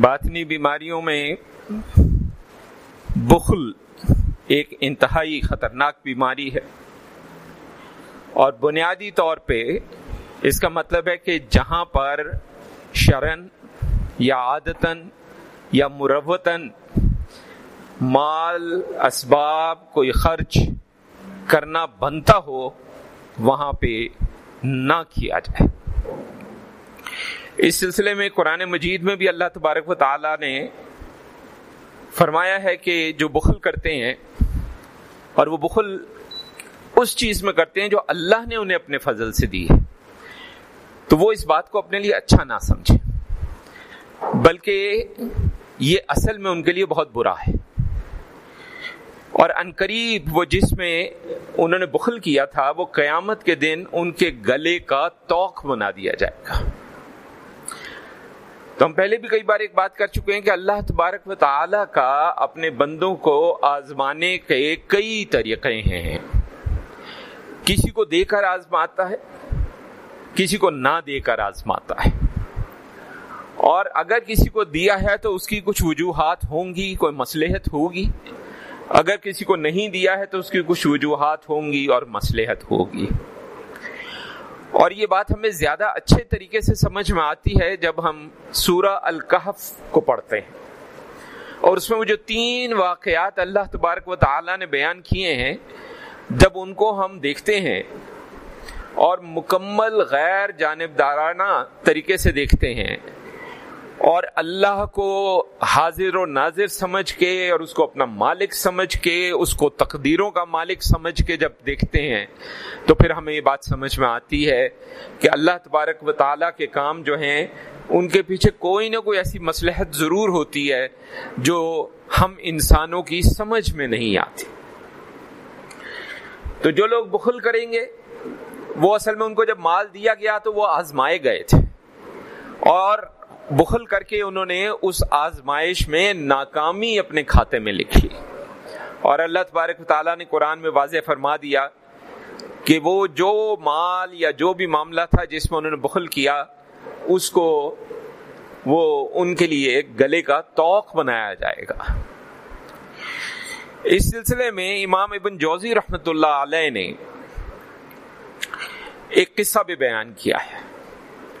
باطنی بیماریوں میں بخل ایک انتہائی خطرناک بیماری ہے اور بنیادی طور پہ اس کا مطلب ہے کہ جہاں پر شرن یا عادتاً یا مروتاً مال، اسباب، کوئی خرچ کرنا بنتا ہو، وہاں پہ نہ کیا جائے۔ اس سلسلے میں قرآن مجید میں بھی اللہ تبارک و تعالی نے فرمایا ہے کہ جو بخل کرتے ہیں اور وہ بخل اس چیز میں کرتے ہیں جو اللہ نے انہیں اپنے فضل سے دی ہے۔ تو وہ اس بات کو اپنے لیے اچھا نہ سمجھے۔ بلکہ یہ اصل میں ان کے لیے بہت برا ہے۔ اور انقریب وہ جس میں انہوں نے بخل کیا تھا، وہ قیامت کے دن ان کے گلے کا توق بنا دیا جائے گا۔ تو ہم پہلے بھی کئی بار ایک بات کر چکے ہیں کہ اللہ تبارک و تعالی کا اپنے بندوں کو آزمانے کے کئی طریقے ہیں۔ کسی کو دے کر آزماتا ہے، کسی کو نہ دے کر آزماتا ہے۔ اور اگر کسی کو دیا ہے تو اس کی کچھ وجوہات ہوں گی، کوئی مسلحت ہوگی۔ اگر کسی کو نہیں دیا ہے تو اس کی کچھ وجوہات ہوں گی اور مسلحت ہوگی۔ اور یہ بات ہمیں زیادہ اچھے طریقے سے سمجھ میں آتی ہے جب ہم سورہ الکحف کو پڑھتے ہیں۔ اور اس میں وہ جو تین واقعات اللہ تبارک و تعالی نے بیان کیے ہیں، جب ان کو ہم دیکھتے ہیں اور مکمل غیر جانبدارانہ طریقے سے دیکھتے ہیں اور اللہ کو حاضر و ناظر سمجھ کے اور اس کو اپنا مالک سمجھ کے، اس کو تقدیروں کا مالک سمجھ کے جب دیکھتے ہیں، تو پھر ہمیں یہ بات سمجھ میں آتی ہے کہ اللہ تبارک و تعالیٰ کے کام جو ہیں، ان کے پیچھے کوئی نہ کوئی ایسی مسلحت ضرور ہوتی ہے جو ہم انسانوں کی سمجھ میں نہیں آتی۔ تو جو لوگ بخل کریں گے، وہ اصل میں ان کو جب مال دیا گیا تو وہ آزمائے گئے تھے۔ اور بخل کر کے انہوں نے اس آزمائش میں ناکامی اپنے کھاتے میں لکھی۔ اور اللہ تبارک تعالیٰ نے قرآن میں واضح فرما دیا کہ وہ جو مال یا جو بھی معاملہ تھا جس میں انہوں نے بخل کیا، اس کو وہ ان کے لیے گلے کا توق بنایا جائے گا۔ اس سلسلے میں امام ابن جوزی رحمت اللہ علیہ نے ایک قصہ بھی بیان کیا ہے۔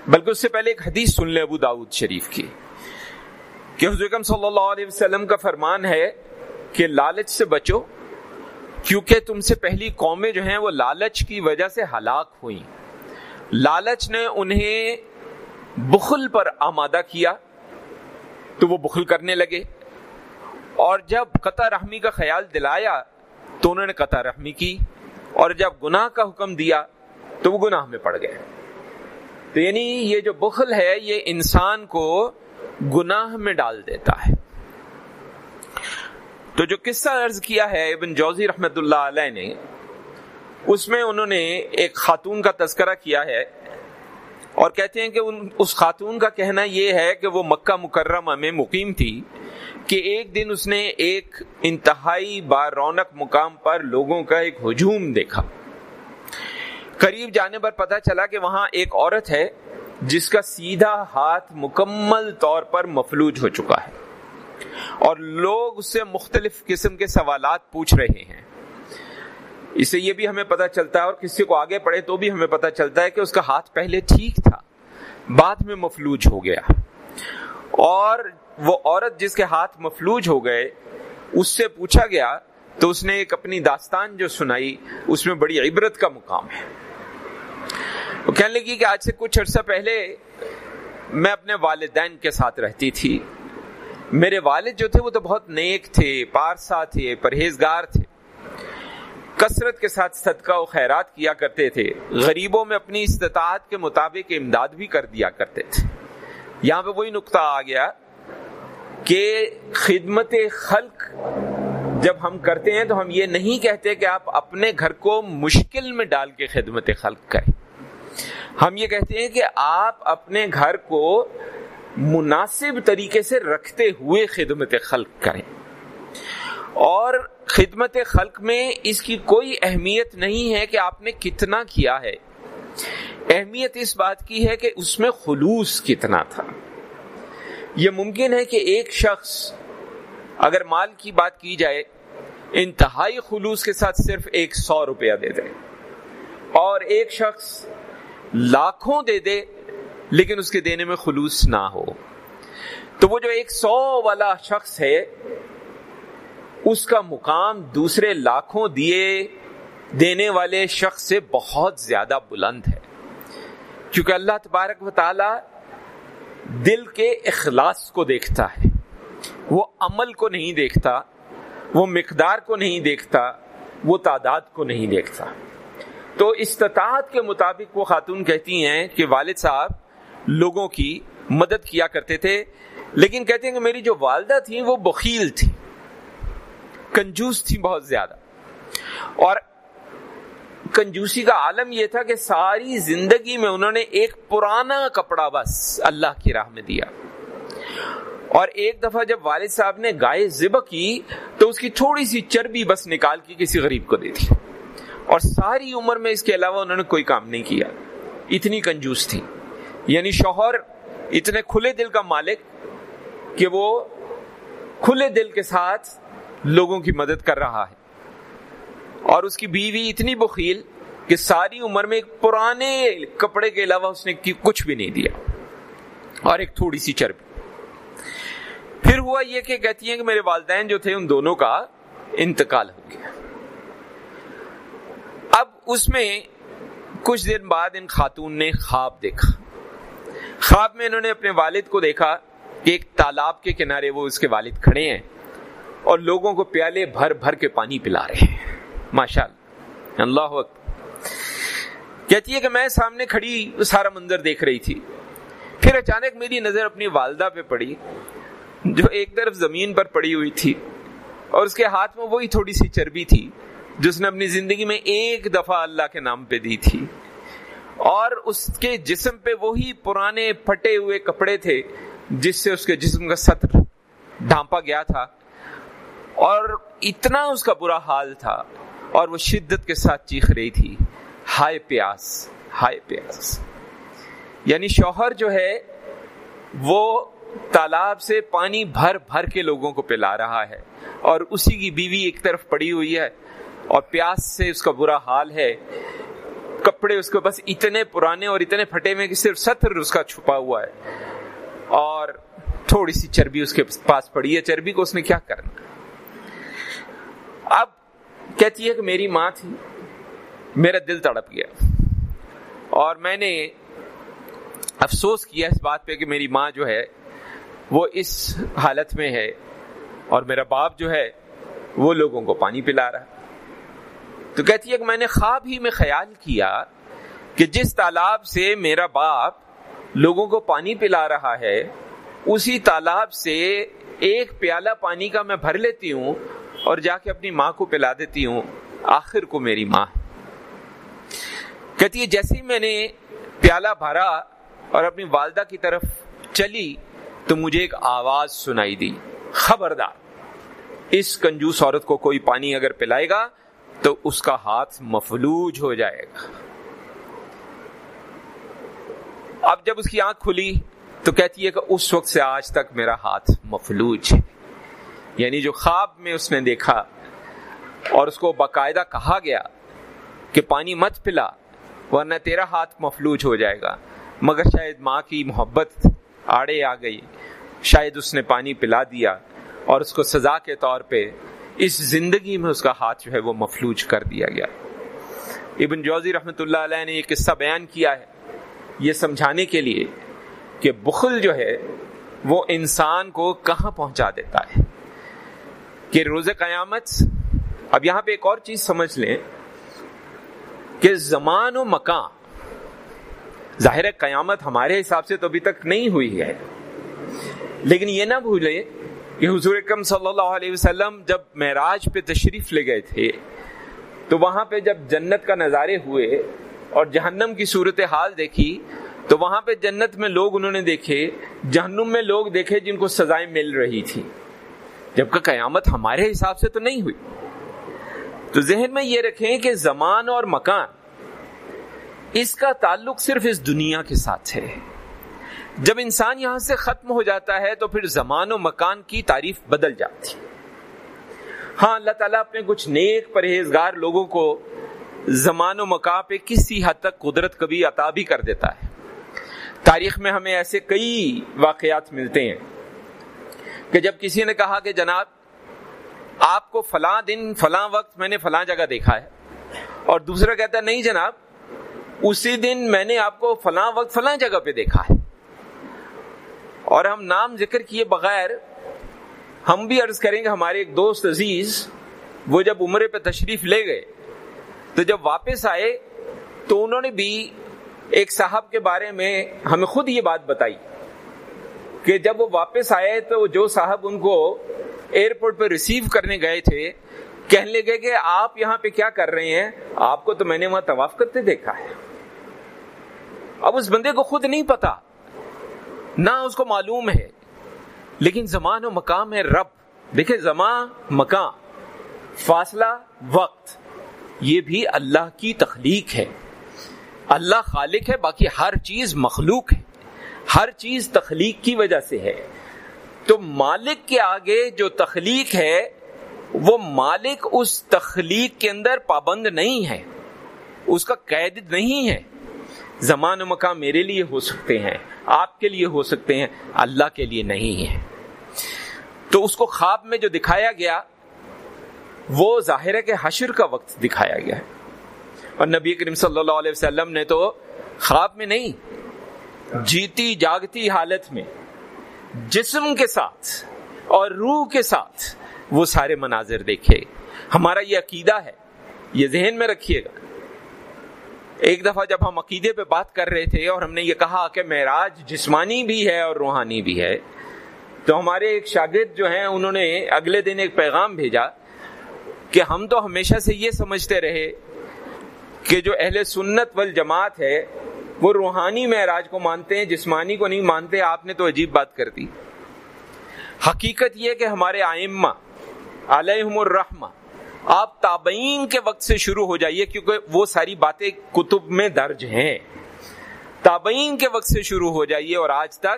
بلکہ اس سے پہلے ایک حدیث سن لیں ابو داود شریف کی، کہ حضرت صلی اللہ علیہ وسلم کا فرمان ہے کہ لالچ سے بچو، کیونکہ تم سے پہلی قومیں جو ہیں وہ لالچ کی وجہ سے ہلاک ہوئی لالچ نے انہیں بخل پر آمادہ کیا، تو وہ بخل کرنے لگے۔ اور جب قطع رحمی کا خیال دلایا، تو انہوں نے قطع رحمی کی، اور جب گناہ کا حکم دیا، تو وہ گناہ میں پڑ گئے۔ تو یعنی یہ جو بخل ہے، یہ انسان کو گناہ میں ڈال دیتا ہے۔ تو جو قصہ عرض کیا ہے، ابن جوزی رحمت اللہ علیہ نے، اس میں انہوں نے ایک خاتون کا تذکرہ کیا ہے۔ اور کہتے ہیں کہ ان، اس خاتون کا کہنا یہ ہے کہ وہ مکہ مکرمہ میں مقیم تھی کہ ایک دن اس نے ایک انتہائی بار رونق مقام پر لوگوں کا ایک ہجوم دیکھا۔ قریب جانے پر پتا چلا کہ وہاں ایک عورت ہے، جس کا سیدھا ہاتھ مکمل طور پر مفلوج ہو چکا ہے۔ اور لوگ اس سے مختلف قسم کے سوالات پوچھ رہے ہیں۔ اس سے یہ بھی ہمیں پتا چلتا ہے اور کسی کو آگے پڑھے تو بھی ہمیں پتا چلتا ہے کہ اس کا ہاتھ پہلے ٹھیک تھا، بعد میں مفلوج ہو گیا۔ اور وہ عورت جس کے ہاتھ مفلوج ہو گئے، اس سے پوچھا گیا تو اس نے ایک اپنی داستان جو سنائی، اس میں بڑی عبرت کا مقام ہے۔ وہ کہنے لگی کہ آج سے کچھ عرصہ پہلے میں اپنے والدین کے ساتھ رہتی تھی۔ میرے والد جو تھے وہ تو بہت نیک تھے، پارسا تھے، پرہیزگار تھے۔ کثرت کے ساتھ صدقہ و خیرات کیا کرتے تھے۔ غریبوں میں اپنی استطاعت کے مطابق امداد بھی کر دیا کرتے تھے۔ یہاں پہ وہی نقطہ آ گیا کہ خدمت خلق جب ہم کرتے ہیں تو ہم یہ نہیں کہتے کہ آپ اپنے گھر کو مشکل میں ڈال کے خدمت خلق کریں۔ ہم یہ کہتے ہیں کہ آپ اپنے گھر کو مناسب طریقے سے رکھتے ہوئے خدمت خلق کریں۔ اور خدمت خلق میں اس کی کوئی اہمیت نہیں ہے کہ آپ نے کتنا کیا ہے۔ اہمیت اس بات کی ہے کہ اس میں خلوص کتنا تھا۔ یہ ممکن ہے کہ ایک شخص اگر مال کی بات کی جائے، انتہائی خلوص کے ساتھ صرف ایک سو روپیہ دے دے۔ اور ایک شخص لاکھوں دے دے، لیکن اس کے دینے میں خلوص نہ ہو۔ تو وہ جو ایک سو والا شخص ہے، اس کا مقام دوسرے لاکھوں دیے دینے والے شخص سے بہت زیادہ بلند ہے۔ کیونکہ اللہ تبارک و تعالی دل کے اخلاص کو دیکھتا ہے۔ وہ عمل کو نہیں دیکھتا، وہ مقدار کو نہیں دیکھتا، وہ تعداد کو نہیں دیکھتا۔ تو استطاعت کے مطابق وہ خاتون کہتی ہیں کہ والد صاحب لوگوں کی مدد کیا کرتے تھے، لیکن کہتے ہیں کہ میری جو والدہ تھی وہ بخیل تھی کنجوس تھی بہت زیادہ۔ اور کنجوسی کا عالم یہ تھا کہ ساری زندگی میں انہوں نے ایک پرانا کپڑا بس اللہ کی راہ میں دیا۔ اور ایک دفعہ جب والد صاحب نے گائے ذبح کی تو اس کی تھوڑی سی چربی بس نکال کے کسی غریب کو دے دی۔ اور ساری عمر میں اس کے علاوہ انہوں نے کوئی کام نہیں کیا۔ اتنی کنجوس تھی۔ یعنی شوہر اتنے کھلے دل کا مالک کہ وہ کھلے دل کے ساتھ لوگوں کی مدد کر رہا ہے۔ اور اس کی بیوی اتنی بخیل کہ ساری عمر میں ایک پرانے کپڑے کے علاوہ اس نے کچھ بھی نہیں دیا۔ اور ایک تھوڑی سی چربی۔ پھر ہوا یہ کہ کہتی ہیں کہ میرے والدین جو تھے ان دونوں کا انتقال ہو اس میں کچھ دن بعد ان خاتون نے خواب دیکھا۔ خواب میں انہوں نے اپنے والد کو دیکھا کہ ایک تالاب کے کنارے وہ اس کے والد کھڑے ہیں اور لوگوں کو پیالے بھر بھر کے پانی پلا رہے ہیں۔ ماشاء اللہ اللہ کہتی ہے کہ میں سامنے کھڑی سارا منظر دیکھ رہی تھی۔ پھر اچانک میری نظر اپنی والدہ پہ پڑی، جو ایک طرف زمین پر پڑی ہوئی تھی اور اس کے ہاتھ میں وہی تھوڑی سی چربی تھی۔ جس نے اپنی زندگی میں ایک دفعہ اللہ کے نام پہ دی تھی اور اس کے جسم پہ وہی پرانے پھٹے ہوئے کپڑے تھے جس سے اس کے جسم کا سطر ڈھانپا گیا تھا اور اتنا اس کا برا حال تھا اور وہ شدت کے ساتھ چیخ رہی تھی، ہائے پیاس ہائے پیاس۔ یعنی شوہر جو ہے، وہ تالاب سے پانی بھر بھر کے لوگوں کو پلا رہا ہے اور اسی کی بیوی ایک طرف پڑی ہوئی ہے۔ اور پیاس سے اس کا برا حال ہے۔ کپڑے اس کو بس اتنے پرانے اور اتنے پھٹے میں کہ صرف ستر اس کا چھپا ہوا ہے۔ اور تھوڑی سی چربی اس کے پاس پڑی ہے۔ چربی کو اس نے کیا کرنا؟ اب کہتی ہے کہ میری ماں تھی۔ میرا دل تڑپ گیا۔ اور میں نے افسوس کیا اس بات پہ کہ میری ماں جو ہے وہ اس حالت میں ہے اور میرا باپ جو ہے وہ لوگوں کو پانی پلا رہا تو کہتی ہے کہ میں نے خواب ہی میں خیال کیا کہ جس تالاب سے میرا باپ لوگوں کو پانی پلا رہا ہے، اسی تالاب سے ایک پیالہ پانی کا میں بھر لیتی ہوں اور جا کے اپنی ماں کو پلا دیتی ہوں، آخر کو میری ماں۔ کہتی ہے جیسے ہی میں نے پیالہ بھرا اور اپنی والدہ کی طرف چلی تو مجھے ایک آواز سنائی دی، خبردار۔ اس کنجوس عورت کو کوئی پانی اگر پلائے گا تو اس کا ہاتھ مفلوج ہو جائے گا۔ اب جب اس کی آنکھ کھلی تو کہتی ہے کہ اس وقت سے آج تک میرا ہاتھ مفلوج ہے۔ یعنی جو خواب میں اس نے دیکھا اور اس کو باقاعدہ کہا گیا کہ پانی مت پلا ورنہ تیرا ہاتھ مفلوج ہو جائے گا۔ مگر شاید ماں کی محبت آڑے آ گئی۔ شاید اس نے پانی پلا دیا اور اس کو سزا کے طور پہ اس زندگی میں اس کا ہاتھ جو ہے وہ مفلوج کر دیا گیا۔ ابن جوزی رحمت اللہ علیہ نے یہ قصہ بیان کیا ہے۔ یہ سمجھانے کے لیے کہ بخل جو ہے وہ انسان کو کہاں پہنچا دیتا ہے۔ کہ روز قیامت، اب یہاں پہ ایک اور چیز سمجھ لیں کہ زمان و مکان، ظاہر قیامت ہمارے حساب سے تو ابھی تک نہیں ہوئی ہے۔ لیکن یہ نہ بھولے کہ حضور اکرم صلی اللہ علیہ وسلم جب معراج پہ تشریف لے گئے تھے، تو وہاں پہ جب جنت کا نظارے ہوئے اور جہنم کی صورت حال دیکھی، تو وہاں پہ جنت میں لوگ انہوں نے دیکھے، جہنم میں لوگ دیکھے جن کو سزائیں مل رہی تھی۔ جبکہ قیامت ہمارے حساب سے تو نہیں ہوئی۔ تو ذہن میں یہ رکھیں کہ زمان اور مکان اس کا تعلق صرف اس دنیا کے ساتھ ہے۔ جب انسان یہاں سے ختم ہو جاتا ہے تو پھر زمان و مکان کی تعریف بدل جاتی ہاں اللہ تعالیٰ اپنے کچھ نیک پرہیزگار لوگوں کو زمان و مکان پہ کسی حد تک قدرت کبھی عطا بھی کر دیتا ہے۔ تاریخ میں ہمیں ایسے کئی واقعات ملتے ہیں کہ جب کسی نے کہا کہ جناب، آپ کو فلاں دن، فلاں وقت میں نے فلاں جگہ دیکھا ہے، اور دوسرا کہتا ہے، نہیں جناب، اسی دن میں نے آپ کو فلاں وقت، فلاں جگہ پہ دیکھا ہے۔ اور ہم نام ذکر کیے بغیر ہم بھی عرض کریں گے ہمارے ایک دوست عزیز، وہ جب عمرے پہ تشریف لے گئے، تو جب واپس آئے، تو انہوں نے بھی ایک صاحب کے بارے میں ہمیں خود یہ بات بتائی کہ جب وہ واپس آئے، تو جو صاحب ان کو ایئرپورٹ پہ ریسیو کرنے گئے تھے، کہنے لگے کہ آپ یہاں پہ کیا کر رہے ہیں؟ آپ کو تو میں نے وہاں طواف کرتے دیکھا ہے۔ اب اس بندے کو خود نہیں پتا۔ نہ اس کو معلوم ہے، لیکن زمان و مقام ہے رب۔ دیکھیں زمان مکان فاصلہ، وقت، یہ بھی اللہ کی تخلیق ہے۔ اللہ خالق ہے، باقی ہر چیز مخلوق ہے۔ ہر چیز تخلیق کی وجہ سے ہے۔ تو مالک کے آگے جو تخلیق ہے، وہ مالک اس تخلیق کے اندر پابند نہیں ہے۔ اس کا قید نہیں ہے۔ زمان و مکان میرے لیے ہو سکتے ہیں، آپ کے لیے ہو سکتے ہیں، اللہ کے لیے نہیں ہے تو اس کو خواب میں جو دکھایا گیا، وہ ظاہر ہے کہ حشر کا وقت دکھایا گیا ہے۔ اور نبی کریم صلی اللہ علیہ وسلم نے تو خواب میں نہیں، جیتی جاگتی حالت میں جسم کے ساتھ اور روح کے ساتھ وہ سارے مناظر دیکھے۔ ہمارا یہ عقیدہ ہے، یہ ذہن میں رکھیے گا ایک دفعہ جب ہم عقیدے پہ بات کر رہے تھے اور ہم نے یہ کہا کہ معراج جسمانی بھی ہے اور روحانی بھی ہے، تو ہمارے ایک شاگرد جو ہیں، انہوں نے اگلے دن ایک پیغام بھیجا کہ ہم تو ہمیشہ سے یہ سمجھتے رہے کہ جو اہل سنت والجماعت ہے، وہ روحانی معراج کو مانتے ہیں، جسمانی کو نہیں مانتے، آپ نے تو عجیب بات کر دی۔ حقیقت یہ کہ ہمارے آئمہ، علیہم الرحمہ آپ تابعین کے وقت سے شروع ہو جائیے کیونکہ وہ ساری باتیں کتب میں درج ہیں۔ تابعین کے وقت سے شروع ہو جائیے اور آج تک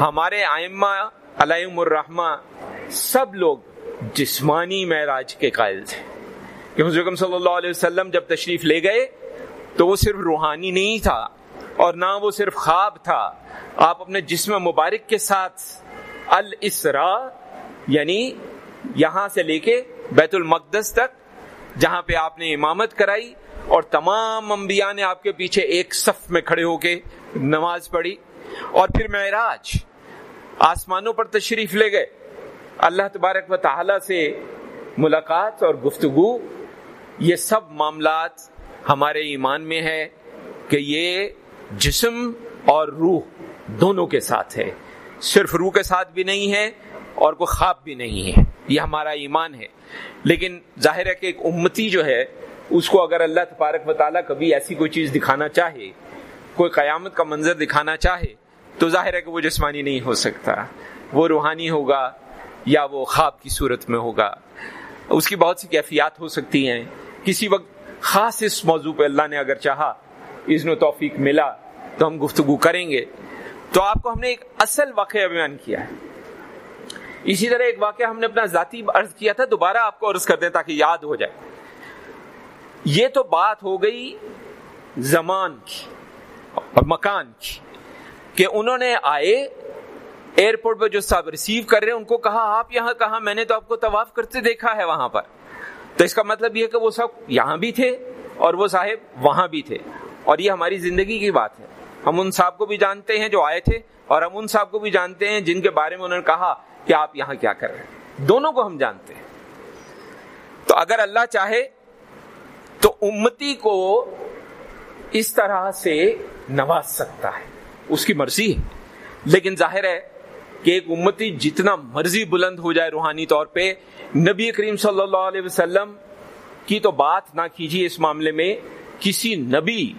ہمارے آئمہ علیہم الرحمہ سب لوگ جسمانی معراج کے قائل تھے۔ کہ حضرت صلی اللہ علیہ وسلم جب تشریف لے گئے تو وہ صرف روحانی نہیں تھا اور نہ وہ صرف خواب تھا۔ آپ اپنے جسم مبارک کے ساتھ الاسرا یعنی یہاں سے لے کے بیت المقدس تک، جہاں پہ آپ نے امامت کرائی اور تمام انبیاء نے آپ کے پیچھے ایک صف میں کھڑے ہو کے نماز پڑھی۔ اور پھر معراج، آسمانوں پر تشریف لے گئے۔ اللہ تبارک و تعالی سے ملاقات اور گفتگو۔ یہ سب معاملات ہمارے ایمان میں ہے کہ یہ جسم اور روح دونوں کے ساتھ ہے صرف روح کے ساتھ بھی نہیں ہے اور کوئی خواب بھی نہیں ہے۔ یہ ہمارا ایمان ہے۔ لیکن ظاہر ہے کہ ایک امتی جو ہے، اس کو اگر اللہ تبارک و تعالیٰ کبھی ایسی کوئی چیز دکھانا چاہے، کوئی قیامت کا منظر دکھانا چاہے، تو ظاہر ہے کہ وہ جسمانی نہیں ہو سکتا۔ وہ روحانی ہوگا یا وہ خواب کی صورت میں ہوگا۔ اس کی بہت سی کیفیات ہو سکتی ہیں۔ کسی وقت خاص اس موضوع پہ اللہ نے اگر چاہا، اذن و توفیق ملا تو ہم گفتگو کریں گے۔ تو آپ کو ہم نے ایک اصل واقعہ بیان کیا ہے۔ اسی طرح ایک واقعہ ہم نے اپنا ذاتی عرض کیا تھا، دوبارہ آپ کو عرض کر دیں تاکہ یاد ہو جائے۔ یہ تو بات ہو گئی زمان کی اور مکان کی کہ انہوں نے آئے، ایئرپورٹ پہ جو صاحب ریسیو کر رہے ہیں، ان کو کہا، آپ یہاں کہا میں نے تو آپ کو طواف کرتے دیکھا ہے وہاں پر۔ تو اس کا مطلب یہ کہ وہ سب یہاں بھی تھے اور وہ صاحب وہاں بھی تھے۔ اور یہ ہماری زندگی کی بات ہے۔ ہم ان صاحب کو بھی جانتے ہیں جو آئے تھے اور ہم ان صاحب کو بھی جانتے ہیں جن کے بارے میں انہوں نے کہا۔ کہ آپ یہاں کیا کر رہے ہیں۔ دونوں کو ہم جانتے ہیں۔ تو اگر اللہ چاہے تو امتی کو اس طرح سے نواز سکتا ہے۔ اس کی مرضی ہے۔ لیکن ظاہر ہے کہ ایک امتی جتنا مرضی بلند ہو جائے روحانی طور پہ نبی کریم صلی اللہ علیہ وسلم کی تو بات نہ کیجیے اس معاملے میں کسی نبی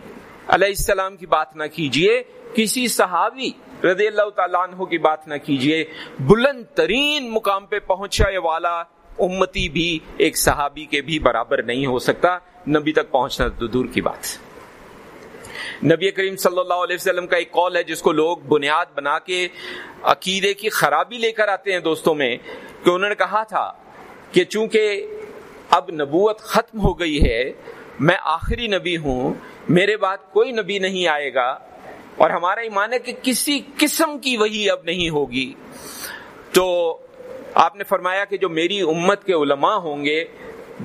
علیہ السلام کی بات نہ کیجیے کسی صحابی رضی اللہ تعالیٰ عنہ کی بات نہ کیجیے بلند ترین مقام پہ پہنچا والا امتی بھی ایک صحابی کے بھی برابر نہیں ہو سکتا۔ نبی تک پہنچنا تو دور کی بات۔ نبی کریم صلی اللہ علیہ وسلم کا ایک کال ہے، جس کو لوگ بنیاد بنا کے عقیدے کی خرابی لے کر آتے ہیں دوستوں میں، کہ انہوں نے کہا تھا کہ چونکہ اب نبوت ختم ہو گئی ہے، میں آخری نبی ہوں، میرے بعد کوئی نبی نہیں آئے گا۔ اور ہمارا ایمان ہے کہ کسی قسم کی وہی اب نہیں ہوگی۔ تو آپ نے فرمایا کہ جو میری امت کے علماء ہوں گے،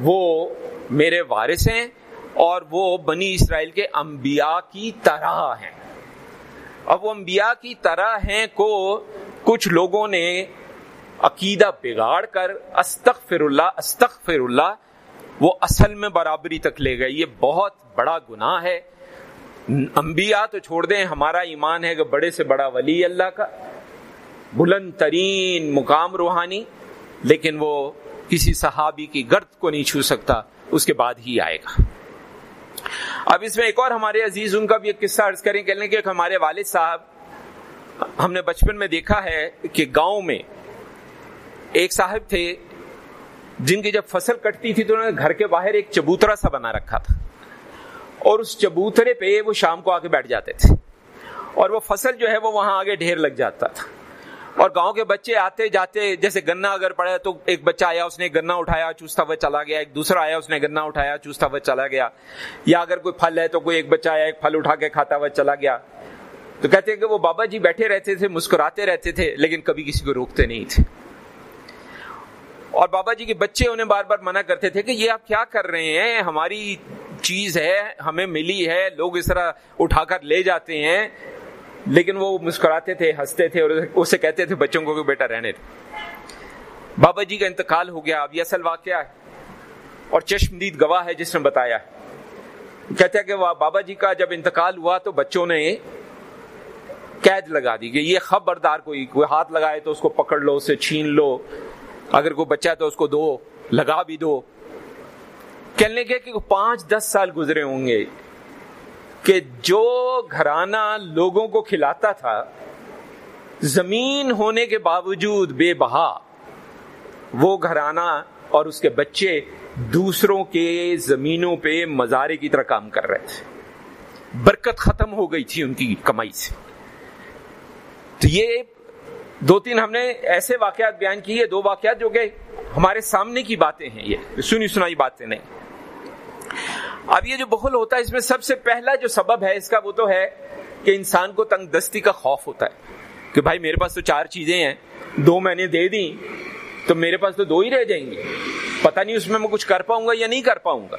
وہ میرے وارث ہیں اور وہ بنی اسرائیل کے انبیاء کی طرح ہیں۔ اب وہ انبیاء کی طرح ہیں کو کچھ لوگوں نے عقیدہ بگاڑ کر استغفر اللہ استغفر اللہ، وہ اصل میں برابری تک لے گئے۔ یہ بہت بڑا گناہ ہے۔ انبیاء تو چھوڑ دیں، ہمارا ایمان ہے کہ بڑے سے بڑا ولی اللہ کا۔ بلند ترین مقام روحانی، لیکن وہ کسی صحابی کی گرد کو نہیں چھو سکتا، اس کے بعد ہی آئے گا۔ اب اس میں ایک اور ہمارے عزیز، ان کا بھی ایک قصہ عرض کریں، کہنے کہ ہمارے والد صاحب، ہم نے بچپن میں دیکھا ہے کہ گاؤں میں ایک صاحب تھے، جن کی جب فصل کٹتی تھی تو انہوں نے گھر کے باہر ایک چبوترا سا بنا رکھا تھا۔ اور اس چبوترے پہ وہ شام کو آگے بیٹھ جاتے تھے۔ اور وہ فصل جو ہے وہ وہاں آگے ڈھیر لگ جاتا تھا۔ اور گاؤں کے بچے آتے جاتے، جیسے گنا اگر پڑے تو ایک بچہ آیا، اس نے گنا اٹھایا، چوستا ہوا چلا گیا۔ ایک دوسرا آیا، اس نے گنا اٹھایا، چوستا ہوا چلا گیا۔ یا اگر کوئی پھل ہے تو کوئی ایک بچہ آیا، ایک پھل اٹھا کے کھاتا ہوا چلا گیا۔ تو کہتے ہیں کہ وہ بابا جی بیٹھے رہتے تھے، مسکراتے رہتے تھے، لیکن کبھی کسی کو روکتے نہیں تھے۔ اور بابا جی کے بچے انہیں بار بار منع کرتے تھے کہ یہ آپ کیا کر رہے ہیں؟ ہماری چیز ہے، ہمیں ملی ہے، لوگ اس طرح اٹھا کر لے جاتے ہیں۔ لیکن وہ مسکراتے تھے، ہنستے تھے اور اسے کہتے تھے، بچوں کو کہ بیٹا رہنے تھے بابا جی کا انتقال ہو گیا، اب یہ اصل واقعہ ہے۔ اور چشمدید گواہ ہے جس نے بتایا کہتے ہیں کہ بابا جی کا جب انتقال ہوا تو بچوں نے قید لگا دی کہ یہ خبردار کوئی کوئی ہاتھ لگائے تو اس کو پکڑ لو، اسے چھین لو۔ اگر کوئی بچہ ہے تو اس کو دو، لگا بھی دو۔ کہنے کے کہ پانچ دس سال گزرے ہوں گے کہ جو گھرانہ لوگوں کو کھلاتا تھا، زمین ہونے کے باوجود بے بہا، وہ گھرانہ اور اس کے بچے دوسروں کے زمینوں پہ مزارے کی طرح کام کر رہے تھے۔ برکت ختم ہو گئی تھی ان کی کمائی سے۔ تو یہ دو تین ہم نے ایسے واقعات بیان کیے، دو واقعات جو کہ ہمارے سامنے کی باتیں ہیں یہ۔ سنی سنائی باتیں نہیں۔ اب یہ جو بخل ہوتا ہے، اس میں سب سے پہلا جو سبب ہے، اس کا وہ تو ہے کہ انسان کو تنگ دستی کا خوف ہوتا ہے کہ بھائی میرے پاس تو چار چیزیں ہیں، دو میں نے دے دی تو میرے پاس تو دو ہی رہ جائیں گے پتہ نہیں اس میں میں کچھ کر پاؤں گا یا نہیں کر پاؤں گا۔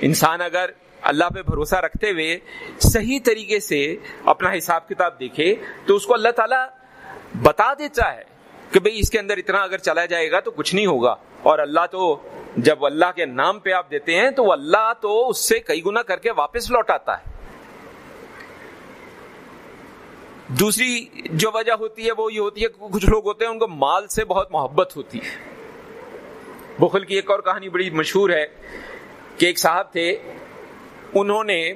انسان اگر اللہ پہ بھروسہ رکھتے ہوئے صحیح طریقے سے اپنا حساب کتاب دیکھے، تو اس کو اللہ تعالیٰ بتا دیتا ہے۔ کہ بھئی اس کے اندر اتنا اگر چلا جائے گا تو کچھ نہیں ہوگا۔ اور اللہ تو جب اللہ کے نام پہ آپ دیتے ہیں تو اللہ تو اس سے کئی گنا کر کے واپس لوٹاتا ہے۔ دوسری جو وجہ ہوتی ہے وہ یہ ہوتی ہے کچھ لوگ ہوتے ہیں ان کو مال سے بہت محبت ہوتی ہے۔ بخل کی ایک اور کہانی بڑی مشہور ہے کہ ایک صاحب تھے، انہوں نے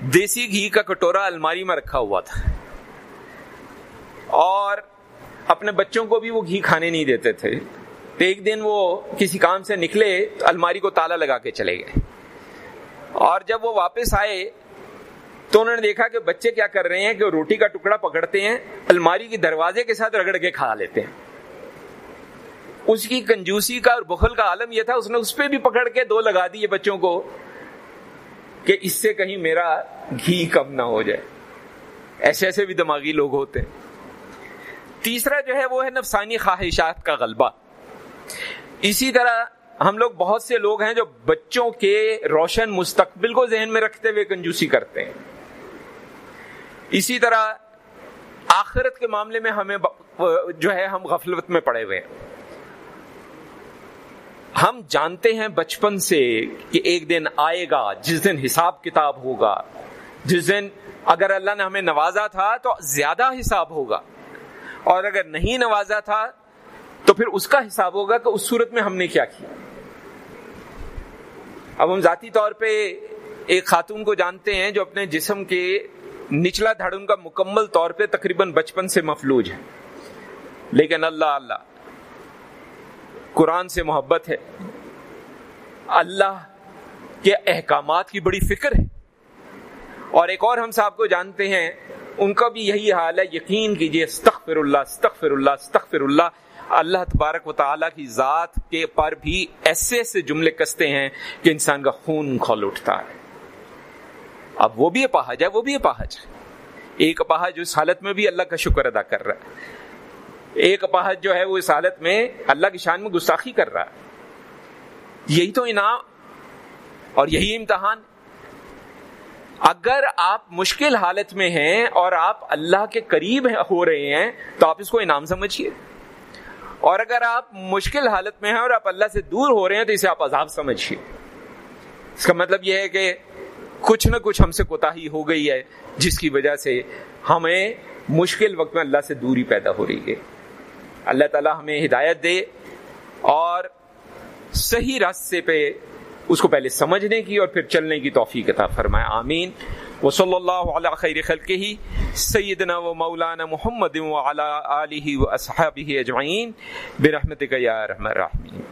دیسی گھی کا کٹورا الماری میں رکھا ہوا تھا۔ اور اپنے بچوں کو بھی وہ گھی کھانے نہیں دیتے تھے۔ تو ایک دن وہ کسی کام سے نکلے تو الماری کو تالا لگا کے چلے گئے۔ اور جب وہ واپس آئے، تو انہوں نے دیکھا کہ بچے کیا کر رہے ہیں کہ روٹی کا ٹکڑا پکڑتے ہیں، الماری کی دروازے کے ساتھ رگڑ کے کھا لیتے ہیں۔ اس کی کنجوسی کا اور بخل کا عالم یہ تھا، اس نے اس پہ بھی پکڑ کے دو لگا دیے بچوں کو کہ اس سے کہیں میرا گھی کم نہ ہو جائے۔ ایسے ایسے بھی دماغی لوگ ہوتے ہیں۔ تیسرا جو ہے وہ ہے نفسانی خواہشات کا غلبہ۔ اسی طرح ہم لوگ بہت سے لوگ ہیں جو بچوں کے روشن مستقبل کو ذہن میں رکھتے ہوئے کنجوسی کرتے ہیں۔ اسی طرح آخرت کے معاملے میں ہمیں جو ہے ہم غفلت میں پڑے ہوئے ہیں۔ ہم جانتے ہیں بچپن سے کہ ایک دن آئے گا، جس دن حساب کتاب ہوگا۔ جس دن اگر اللہ نے ہمیں نوازا تھا تو زیادہ حساب ہوگا۔ اور اگر نہیں نوازا تھا تو پھر اس کا حساب ہوگا کہ اس صورت میں ہم نے کیا کیا۔ اب ہم ذاتی طور پہ ایک خاتون کو جانتے ہیں جو اپنے جسم کے نچلا دھڑ ان کا مکمل طور پہ تقریباً بچپن سے مفلوج ہے۔ لیکن اللہ اللہ۔ قرآن سے محبت ہے۔ اللہ کے احکامات کی بڑی فکر ہے۔ اور ایک اور ہم صاحب کو جانتے ہیں ان کا بھی یہی حال ہے، یقین کیجیے استغفر اللہ استغفر اللہ استغفر اللہ۔ اللہ تبارک و تعالیٰ کی ذات کے پر بھی ایسے ایسے جملے کستے ہیں کہ انسان کا خون کھول اٹھتا ہے۔ اب وہ بھی اپاہج ہے، وہ بھی اپاہج ہے۔ ایک اپاہج اس حالت میں بھی اللہ کا شکر ادا کر رہا ہے۔ ایک اپاہج جو ہے وہ اس حالت میں اللہ کی شان میں گستاخی کر رہا ہے۔ یہی تو انعام اور یہی امتحان۔ اگر آپ مشکل حالت میں ہیں اور آپ اللہ کے قریب ہو رہے ہیں، تو آپ اس کو انعام سمجھیے۔ اور اگر آپ مشکل حالت میں ہیں اور آپ اللہ سے دور ہو رہے ہیں، تو اسے آپ عذاب سمجھیے۔ اس کا مطلب یہ ہے کہ کچھ نہ کچھ ہم سے کوتا ہو گئی ہے، جس کی وجہ سے ہمیں مشکل وقت میں اللہ سے دوری پیدا ہو رہی ہے۔ اللہ تعالیٰ ہمیں ہدایت دے اور صحیح راستے پہ اس کو پہلے سمجھنے کی اور پھر چلنے کی توفیق عطا فرمائے، آمین۔ و صلی اللہ علیہ خیر خلق ہی سیدنا و مولانا محمد و علی آلہ و اصحابہ اجمعین۔ برحمتک یا رحم الرحمین